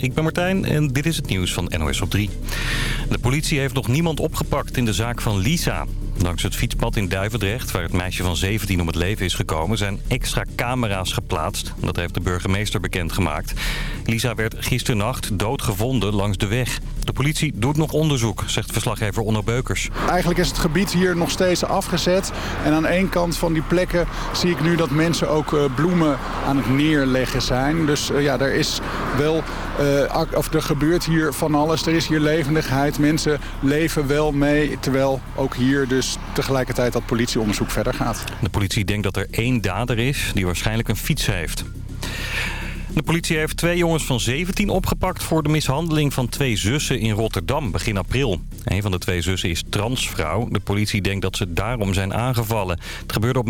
Ik ben Martijn en dit is het nieuws van NOS op 3. De politie heeft nog niemand opgepakt in de zaak van Lisa. Langs het fietspad in Duivendrecht, waar het meisje van 17 om het leven is gekomen... zijn extra camera's geplaatst. Dat heeft de burgemeester bekendgemaakt. Lisa werd gisternacht doodgevonden langs de weg. De politie doet nog onderzoek, zegt verslaggever Onno Beukers. Eigenlijk is het gebied hier nog steeds afgezet. En aan één kant van die plekken zie ik nu dat mensen ook eh, bloemen aan het neerleggen zijn. Dus eh, ja, er is wel, uh, of er gebeurt hier van alles. Er is hier levendigheid. Mensen leven wel mee, terwijl ook hier dus tegelijkertijd dat politieonderzoek verder gaat. De politie denkt dat er één dader is die waarschijnlijk een fiets heeft. De politie heeft twee jongens van 17 opgepakt voor de mishandeling van twee zussen in Rotterdam begin april. Een van de twee zussen is transvrouw. De politie denkt dat ze daarom zijn aangevallen. Het gebeurde op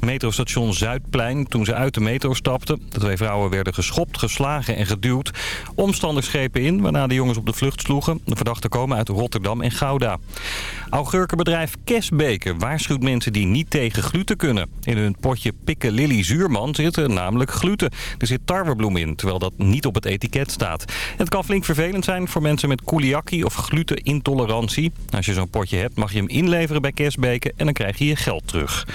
metrostation Zuidplein toen ze uit de metro stapten. De twee vrouwen werden geschopt, geslagen en geduwd. Omstanders grepen in, waarna de jongens op de vlucht sloegen. De verdachten komen uit Rotterdam en Gouda. Augurkenbedrijf Kesbeke waarschuwt mensen die niet tegen gluten kunnen. In hun potje Piccalilli zuurman zit er namelijk gluten. Er zit tarwebloem in, terwijl dat niet op het etiket staat. Het kan flink vervelend zijn voor mensen met celiakie of glutenintolerantie. Als je zo'n potje hebt mag je hem inleveren bij Kesbeke en dan krijg je je geld terug.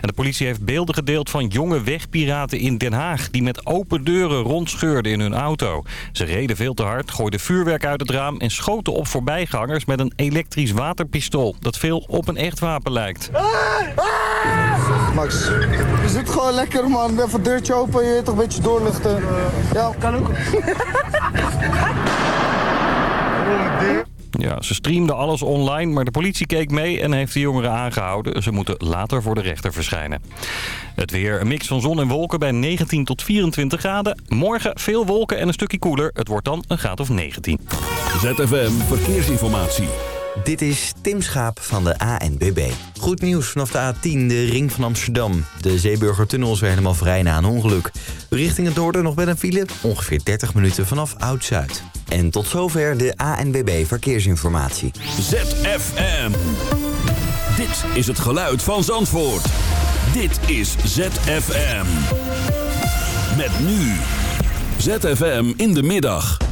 En de politie heeft beelden gedeeld van jonge wegpiraten in Den Haag... die met open deuren rondscheurden in hun auto. Ze reden veel te hard, gooiden vuurwerk uit het raam... en schoten op voorbijgangers met een elektrisch waterpistool... dat veel op een echt wapen lijkt. Max, is het gewoon lekker man. Even een deurtje open, je toch een beetje doorluchten. Ja, kan ook. Ja, ze streamden alles online, maar de politie keek mee en heeft de jongeren aangehouden. Ze moeten later voor de rechter verschijnen. Het weer, een mix van zon en wolken bij 19 tot 24 graden. Morgen veel wolken en een stukje koeler. Het wordt dan een graad of 19. ZFM Verkeersinformatie. Dit is Tim Schaap van de ANBB. Goed nieuws vanaf de A10, de ring van Amsterdam. De Zeeburgertunnel is weer helemaal vrij na een ongeluk. Richting het noorden nog wel een file, ongeveer 30 minuten vanaf Oud-Zuid. En tot zover de ANBB Verkeersinformatie. ZFM. Dit is het geluid van Zandvoort. Dit is ZFM. Met nu. ZFM in de middag.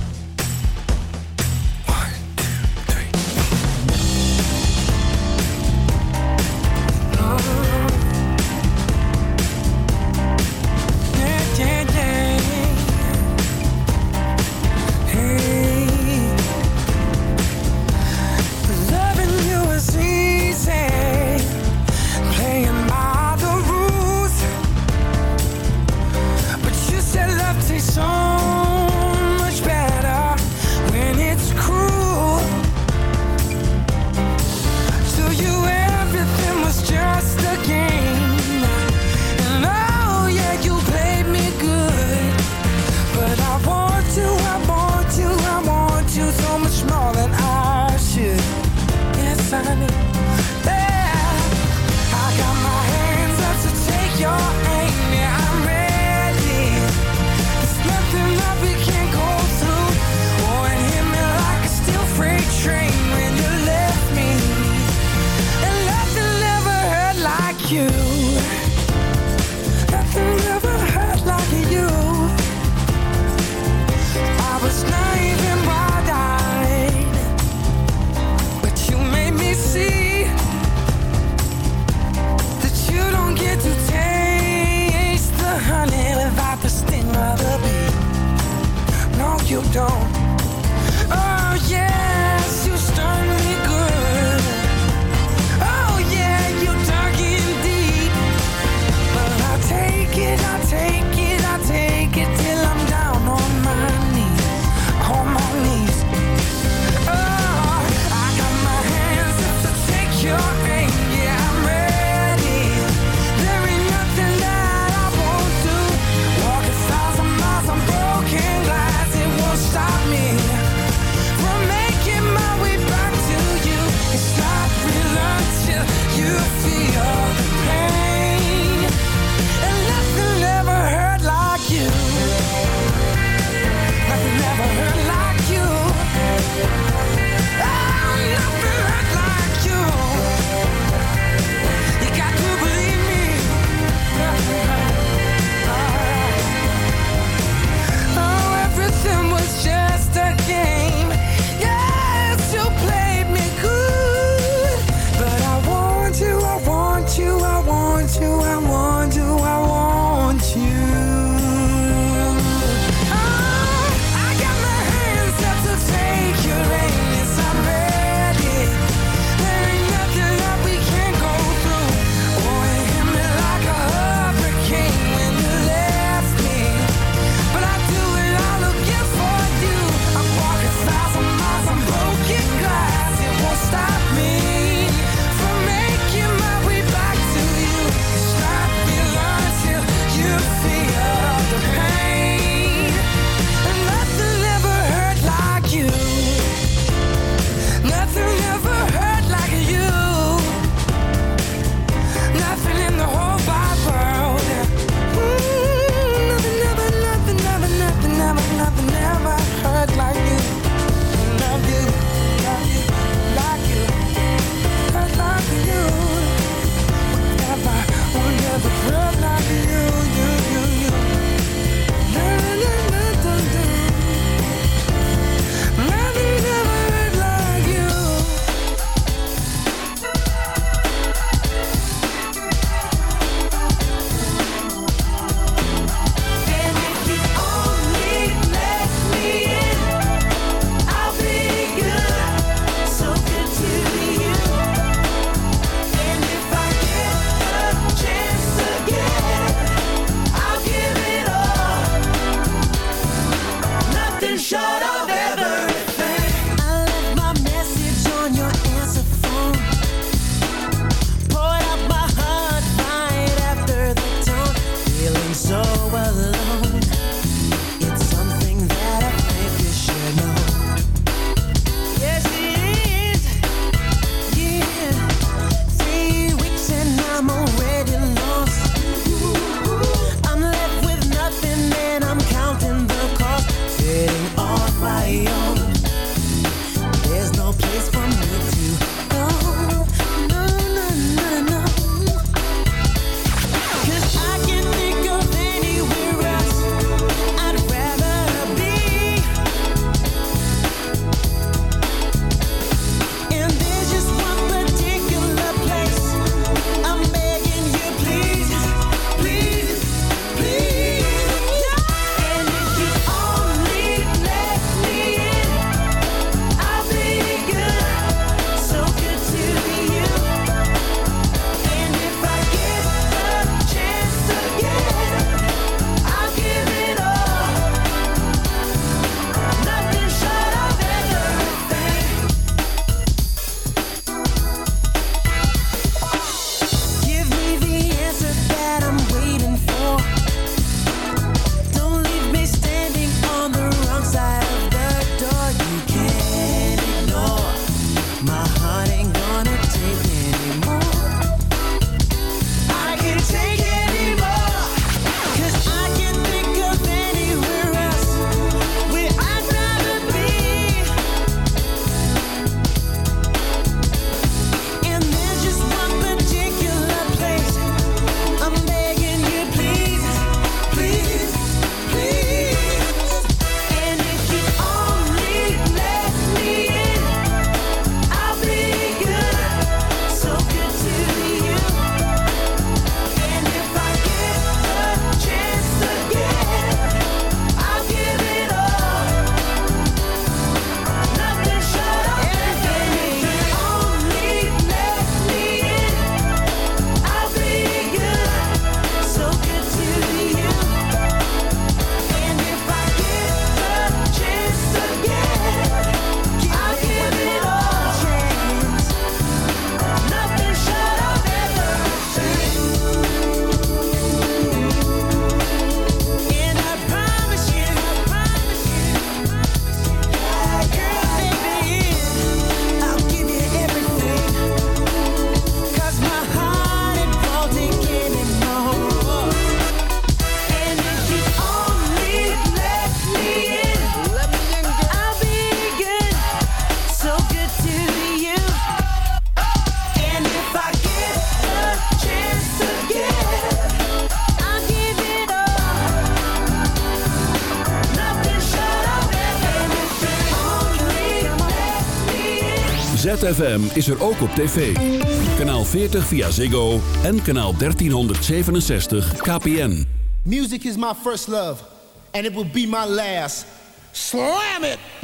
ZFM is er ook op tv. Kanaal 40 via Ziggo en kanaal 1367 KPN. Music is my first love and it will be my last. Slam it!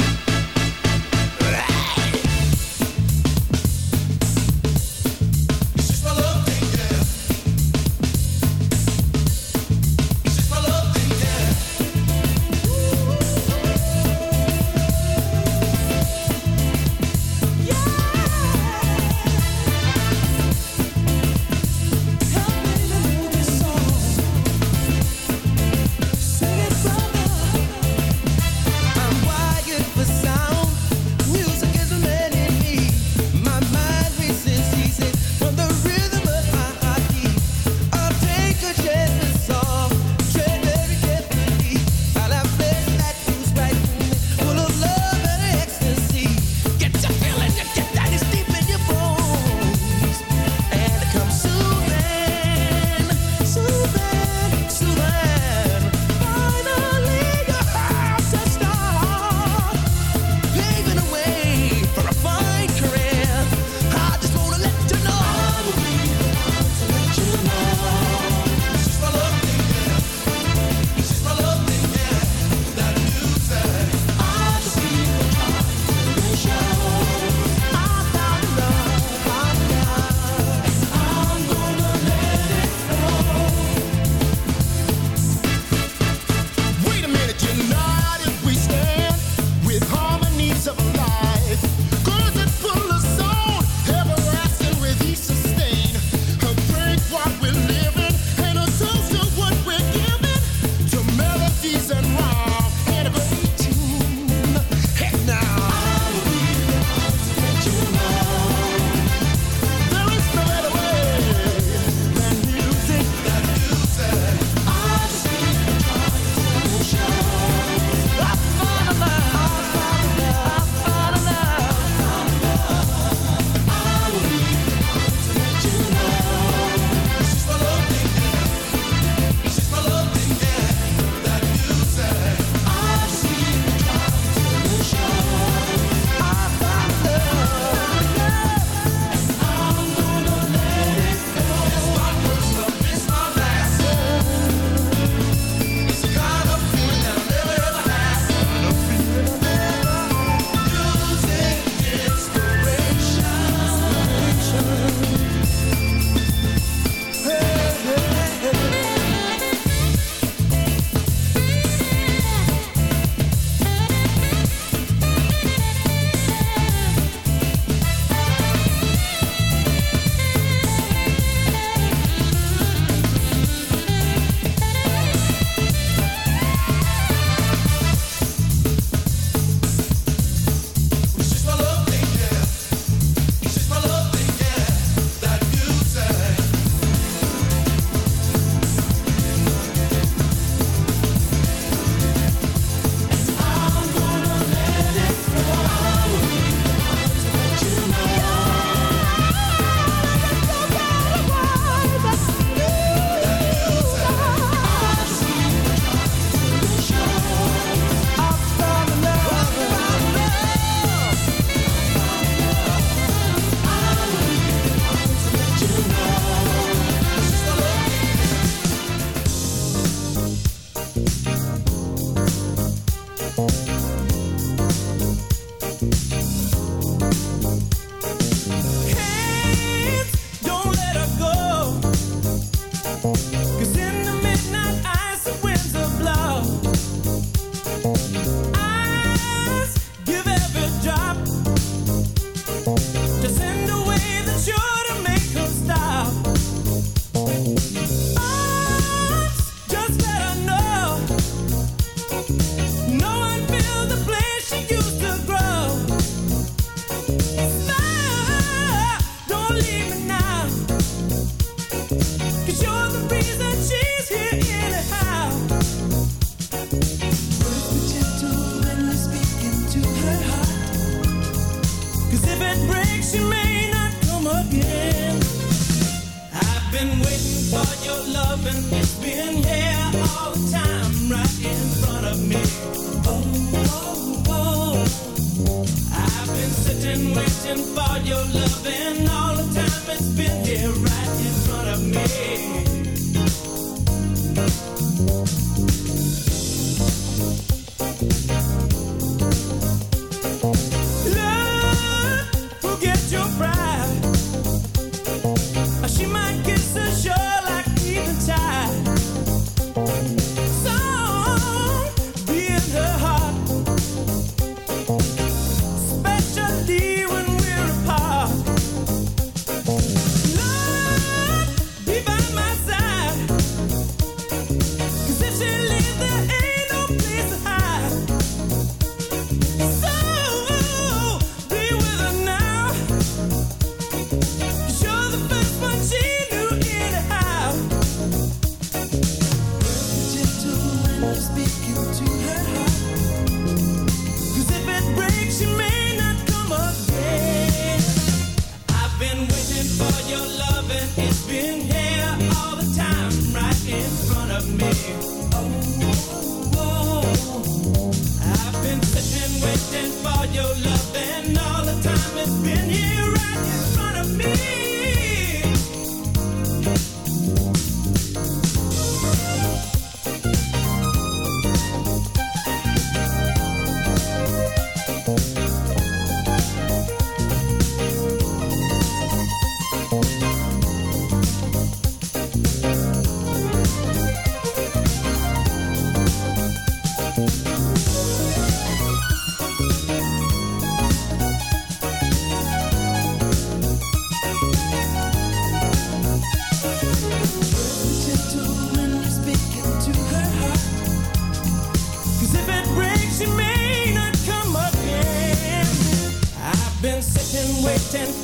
About your loving. And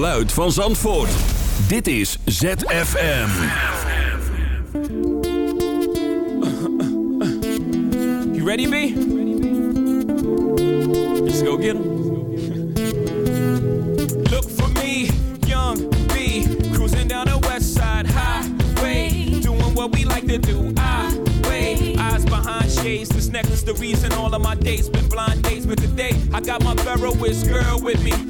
Geluid van Zandvoort. Dit is ZFM. You ready, B? Let's go get 'em. Look for me, young B, cruising down the west side highway, doing what we like to do. I wait, eyes behind shades. This necklace, the reason all of my days been blind days, but today I got my Ferroist girl with me.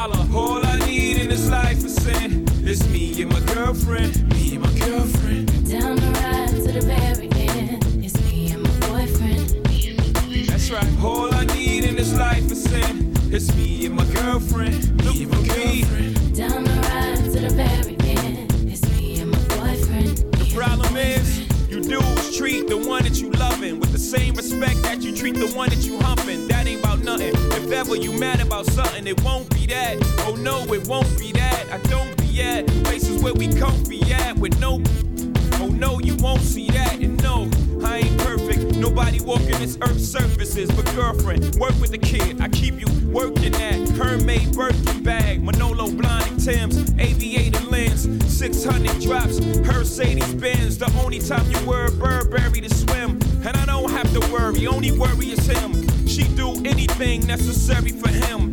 All I need in this life is sin. It's me and my girlfriend, me and my girlfriend. Down the ride to the very end. It's me and my boyfriend. Me and my boyfriend. That's right. All I need in this life is sin. It's me and my girlfriend. Me and my girlfriend. Down the ride to the very end. It's me and my boyfriend. The problem is, you dudes treat the one that you loving with the same respect that you treat the one that you humping. That ain't about nothing. If ever you mad about something, it won't be that. Oh no, it won't be that. I don't be at places where we comfy at with no. Oh no, you won't see that. And no, I ain't perfect. Nobody walking this earth surfaces. But girlfriend, work with the kid. I keep you working at Hermaid Birkin bag, Manolo blinding Tim's, aviator lens, 600 drops, Mercedes Benz. The only time you wear a Burberry to swim. And I don't have to worry, only worry is him. She do anything necessary for him.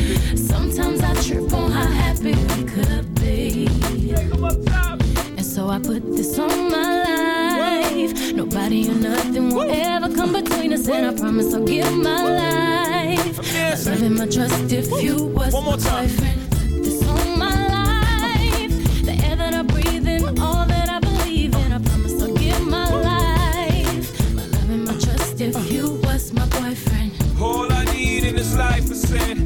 me. Sometimes I trip on how happy we could be. And so I put this on my life. Nobody or nothing will ever come between us, and I promise I'll give my life. My love and my trust if you was One more my time. boyfriend. This on my life. The air that I breathe in, all that I believe in. I promise I'll give my life. My love and my trust if uh. you was my boyfriend. All I need in this life is sin.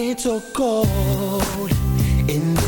It's so cold in this